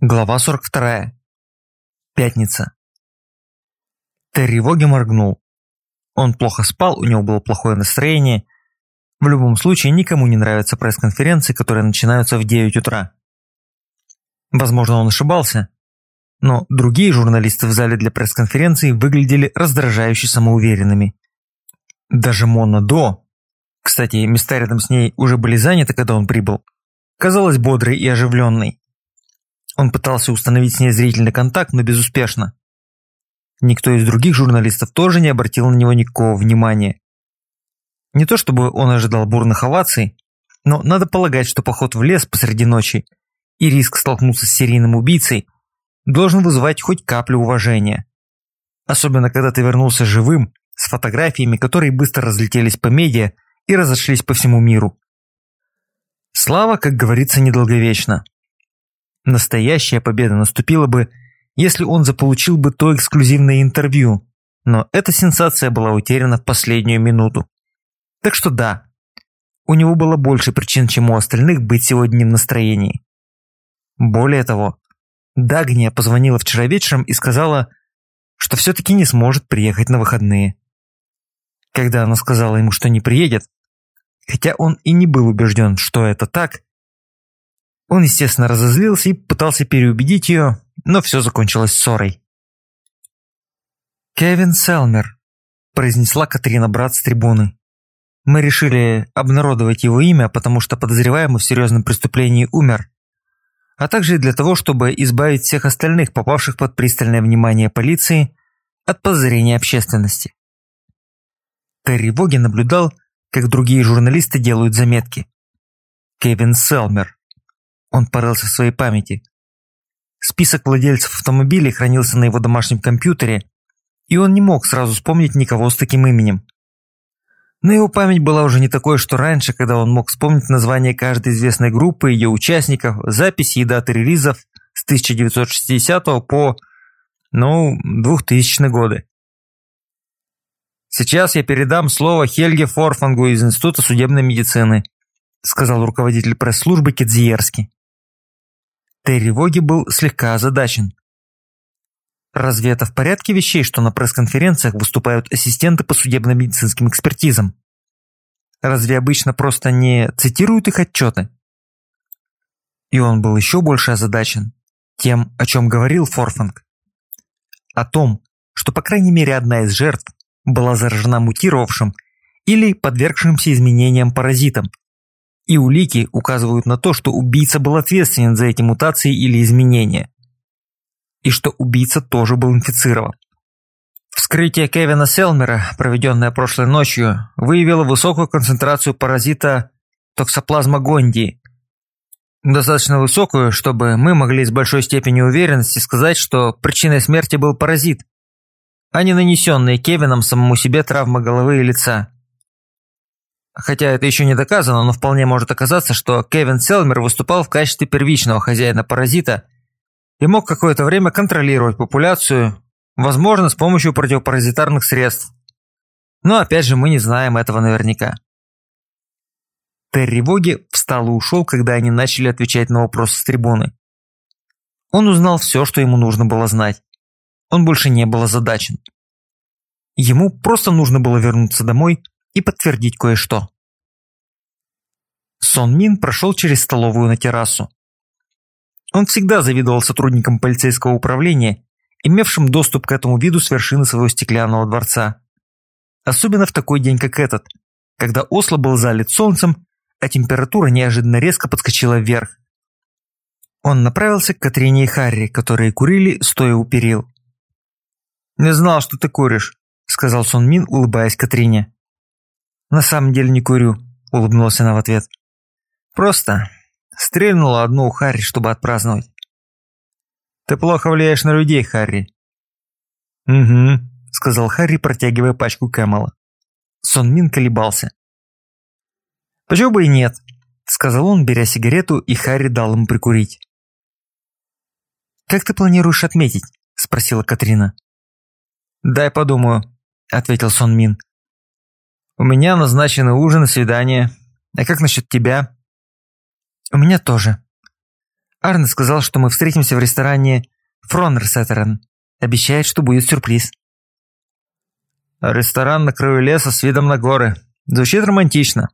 Глава 42. Пятница. Терри моргнул. Он плохо спал, у него было плохое настроение. В любом случае, никому не нравятся пресс-конференции, которые начинаются в 9 утра. Возможно, он ошибался, но другие журналисты в зале для пресс-конференции выглядели раздражающе самоуверенными. Даже Мона До, кстати, места рядом с ней уже были заняты, когда он прибыл, казалась бодрой и оживленной. Он пытался установить с ней зрительный контакт, но безуспешно. Никто из других журналистов тоже не обратил на него никакого внимания. Не то чтобы он ожидал бурных оваций, но надо полагать, что поход в лес посреди ночи и риск столкнуться с серийным убийцей должен вызывать хоть каплю уважения. Особенно, когда ты вернулся живым, с фотографиями, которые быстро разлетелись по медиа и разошлись по всему миру. Слава, как говорится, недолговечна. Настоящая победа наступила бы, если он заполучил бы то эксклюзивное интервью, но эта сенсация была утеряна в последнюю минуту. Так что да, у него было больше причин, чем у остальных быть сегодня в настроении. Более того, Дагния позвонила вчера вечером и сказала, что все-таки не сможет приехать на выходные. Когда она сказала ему, что не приедет, хотя он и не был убежден, что это так, он, естественно, разозлился и пытался переубедить ее, но все закончилось ссорой. «Кевин Селмер», – произнесла Катрина брат с трибуны. «Мы решили обнародовать его имя, потому что подозреваемый в серьезном преступлении умер, а также для того, чтобы избавить всех остальных, попавших под пристальное внимание полиции, от подозрения общественности». Терри Воги наблюдал, как другие журналисты делают заметки. Кевин Селмер. Он порылся в своей памяти. Список владельцев автомобилей хранился на его домашнем компьютере, и он не мог сразу вспомнить никого с таким именем. Но его память была уже не такой, что раньше, когда он мог вспомнить название каждой известной группы, ее участников, записи и даты релизов с 1960 по, ну, 2000 годы. «Сейчас я передам слово Хельге Форфангу из Института судебной медицины», сказал руководитель пресс-службы Кедзиерский. Терри Воги был слегка озадачен. Разве это в порядке вещей, что на пресс-конференциях выступают ассистенты по судебно-медицинским экспертизам? Разве обычно просто не цитируют их отчеты? И он был еще больше озадачен тем, о чем говорил Форфанг. О том, что по крайней мере одна из жертв была заражена мутировавшим или подвергшимся изменениям паразитом, и улики указывают на то, что убийца был ответственен за эти мутации или изменения. И что убийца тоже был инфицирован. Вскрытие Кевина Селмера, проведенное прошлой ночью, выявило высокую концентрацию паразита токсоплазма гондии. Достаточно высокую, чтобы мы могли с большой степенью уверенности сказать, что причиной смерти был паразит, а не нанесенные Кевином самому себе травма головы и лица. Хотя это еще не доказано, но вполне может оказаться, что Кевин Селмер выступал в качестве первичного хозяина паразита и мог какое-то время контролировать популяцию, возможно, с помощью противопаразитарных средств. Но опять же, мы не знаем этого наверняка. Терри Воги встал и ушел, когда они начали отвечать на вопросы с трибуны. Он узнал все, что ему нужно было знать. Он больше не был озадачен. Ему просто нужно было вернуться домой и подтвердить кое-что. Сон Мин прошел через столовую на террасу. Он всегда завидовал сотрудникам полицейского управления, имевшим доступ к этому виду с вершины своего стеклянного дворца. Особенно в такой день, как этот, когда Осло был залит солнцем, а температура неожиданно резко подскочила вверх. Он направился к Катрине и Харри, которые курили, стоя у перил. «Не знал, что ты куришь», — сказал Сон Мин, улыбаясь Катрине. «На самом деле не курю», – улыбнулась она в ответ. «Просто стрельнула одну у Харри, чтобы отпраздновать». «Ты плохо влияешь на людей, Харри». «Угу», – сказал Харри, протягивая пачку Кэмела. Сон Мин колебался. «Почему бы и нет?» – сказал он, беря сигарету, и Харри дал ему прикурить. «Как ты планируешь отметить?» – спросила Катрина. «Дай подумаю», – ответил Сон Мин. У меня назначены ужин и свидание. А как насчет тебя? У меня тоже. Арне сказал, что мы встретимся в ресторане Фронерсеттерен. Обещает, что будет сюрприз. Ресторан на краю леса с видом на горы. Звучит романтично.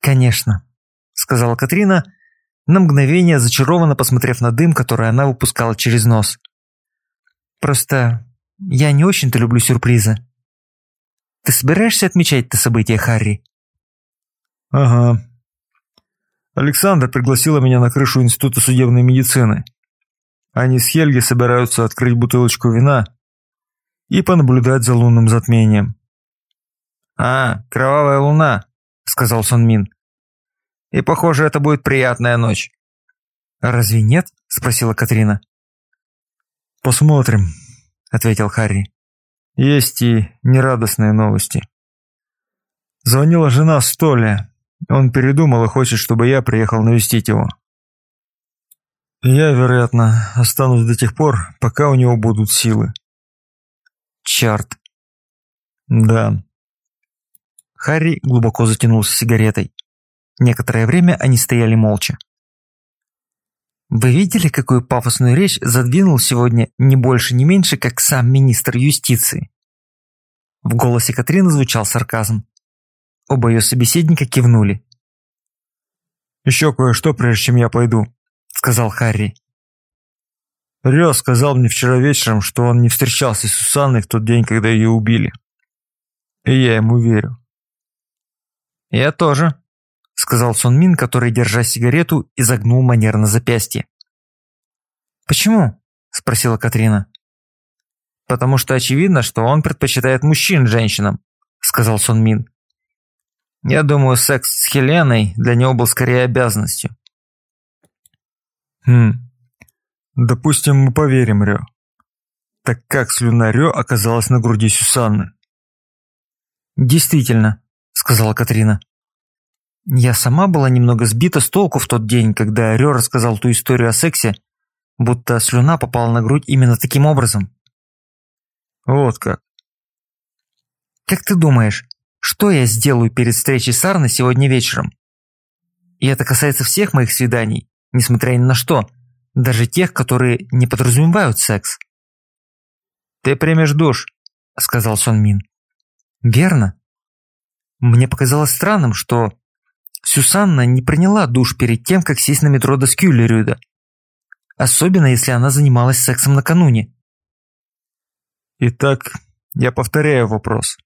Конечно, сказала Катрина, на мгновение зачарованно посмотрев на дым, который она выпускала через нос. Просто я не очень-то люблю сюрпризы. Ты собираешься отмечать это событие, Харри? Ага. Александр пригласила меня на крышу Института судебной медицины. Они с Хельги собираются открыть бутылочку вина и понаблюдать за лунным затмением. «А, кровавая луна», — сказал Сон Мин. «И похоже, это будет приятная ночь». «Разве нет?» — спросила Катрина. «Посмотрим», — ответил Харри. «Есть и нерадостные новости». Звонила жена Столя. Он передумал и хочет, чтобы я приехал навестить его. Я, вероятно, останусь до тех пор, пока у него будут силы. Черт. Да. Харри глубоко затянулся сигаретой. Некоторое время они стояли молча. Вы видели, какую пафосную речь задвинул сегодня не больше, не меньше, как сам министр юстиции? В голосе Катрины звучал сарказм. Оба ее собеседника кивнули. «Еще кое-что, прежде чем я пойду», — сказал Харри. Рё сказал мне вчера вечером, что он не встречался с Сусанной в тот день, когда ее убили. И я ему верю. «Я тоже», — сказал Сон Мин, который, держа сигарету, изогнул манер на запястье. «Почему?» — спросила Катрина. «Потому что очевидно, что он предпочитает мужчин женщинам», — сказал Сон Мин. Я думаю, секс с Хеленой для него был скорее обязанностью. Хм. Допустим, мы поверим Рё. Так как слюна Рё оказалась на груди Сюсанны? Действительно, сказала Катрина. Я сама была немного сбита с толку в тот день, когда Рё рассказал ту историю о сексе, будто слюна попала на грудь именно таким образом. Вот как. Как ты думаешь, что я сделаю перед встречей с Арной сегодня вечером? И это касается всех моих свиданий, несмотря ни на что, даже тех, которые не подразумевают секс. «Ты примешь душ», — сказал Сон Мин. «Верно. Мне показалось странным, что Сюсанна не приняла душ перед тем, как сесть на метро до Скюллерюда. Особенно, если она занималась сексом накануне». «Итак, я повторяю вопрос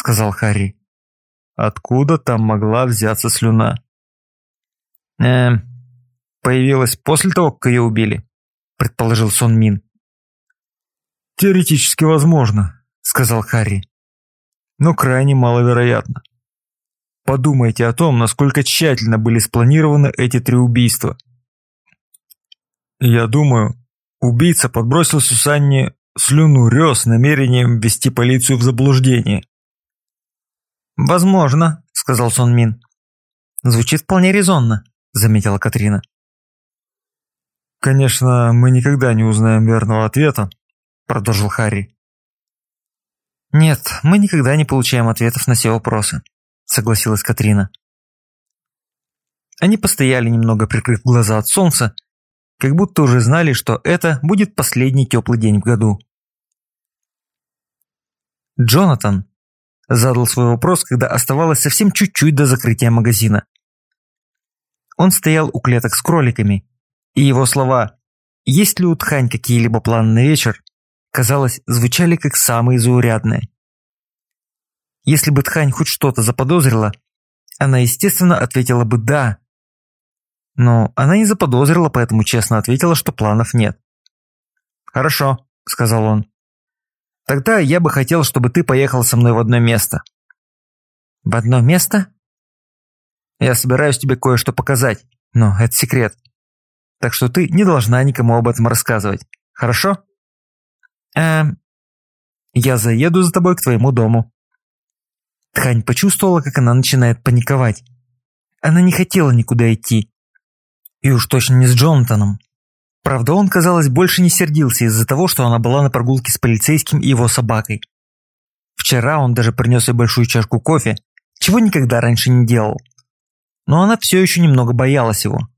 сказал Харри. Откуда там могла взяться слюна? Эм, появилась после того, как ее убили, предположил Сон Мин. Теоретически возможно, сказал Харри. Но крайне маловероятно. Подумайте о том, насколько тщательно были спланированы эти три убийства. Я думаю, убийца подбросил Сусанне слюну Рё с намерением ввести полицию в заблуждение. «Возможно», — сказал Сон Мин. «Звучит вполне резонно», — заметила Катрина. «Конечно, мы никогда не узнаем верного ответа», — продолжил Харри. «Нет, мы никогда не получаем ответов на все вопросы», — согласилась Катрина. Они постояли немного, прикрыв глаза от солнца, как будто уже знали, что это будет последний теплый день в году. Джонатан, Задал свой вопрос, когда оставалось совсем чуть-чуть до закрытия магазина. Он стоял у клеток с кроликами, и его слова «Есть ли у Тхань какие-либо планы на вечер?» казалось, звучали как самые заурядные. Если бы Тхань хоть что-то заподозрила, она, естественно, ответила бы «да». Но она не заподозрила, поэтому честно ответила, что планов нет. «Хорошо», — сказал он. Тогда я бы хотел, чтобы ты поехал со мной в одно место». «В одно место?» «Я собираюсь тебе кое-что показать, но это секрет. Так что ты не должна никому об этом рассказывать. Хорошо?» «Эм...» «Я заеду за тобой к твоему дому». Ткань почувствовала, как она начинает паниковать. Она не хотела никуда идти. И уж точно не с Джонатаном. Правда, он, казалось, больше не сердился из-за того, что она была на прогулке с полицейским и его собакой. Вчера он даже принес ей большую чашку кофе, чего никогда раньше не делал. Но она все еще немного боялась его.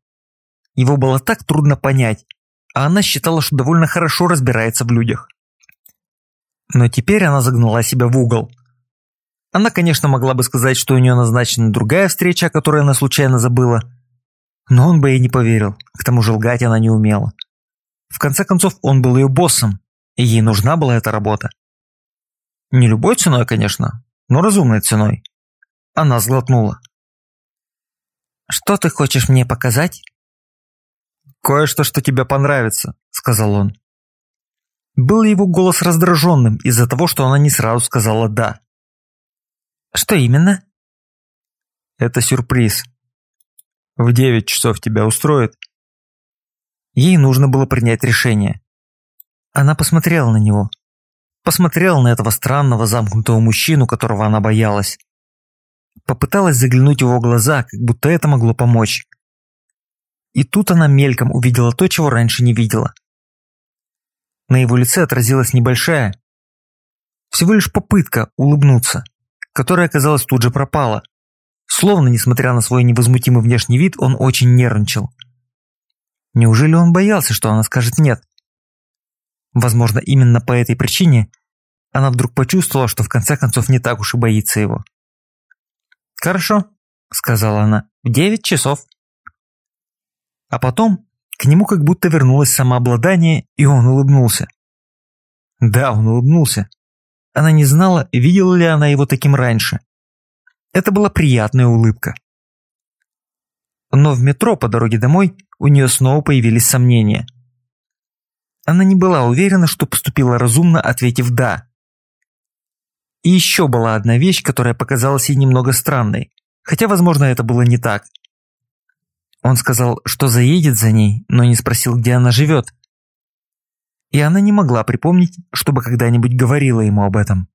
Его было так трудно понять, а она считала, что довольно хорошо разбирается в людях. Но теперь она загнала себя в угол. Она, конечно, могла бы сказать, что у нее назначена другая встреча, о которой она случайно забыла. Но он бы ей не поверил, к тому же лгать она не умела. В конце концов, он был ее боссом, и ей нужна была эта работа. Не любой ценой, конечно, но разумной ценой. Она сглотнула. «Что ты хочешь мне показать?» «Кое-что, что тебе понравится», — сказал он. Был его голос раздраженным из-за того, что она не сразу сказала «да». «Что именно?» «Это сюрприз. В девять часов тебя устроит?» Ей нужно было принять решение. Она посмотрела на него. Посмотрела на этого странного замкнутого мужчину, которого она боялась. Попыталась заглянуть в его глаза, как будто это могло помочь. И тут она мельком увидела то, чего раньше не видела. На его лице отразилась небольшая, всего лишь попытка улыбнуться, которая, казалось, тут же пропала. Словно, несмотря на свой невозмутимый внешний вид, он очень нервничал. Неужели он боялся, что она скажет «нет»? Возможно, именно по этой причине она вдруг почувствовала, что в конце концов не так уж и боится его. «Хорошо», — сказала она, — «в девять часов». А потом к нему как будто вернулось самообладание, и он улыбнулся. Да, он улыбнулся. Она не знала, видела ли она его таким раньше. Это была приятная улыбка. Но в метро по дороге домой у нее снова появились сомнения. Она не была уверена, что поступила разумно, ответив «да». И еще была одна вещь, которая показалась ей немного странной, хотя, возможно, это было не так. Он сказал, что заедет за ней, но не спросил, где она живет. И она не могла припомнить, чтобы когда-нибудь говорила ему об этом.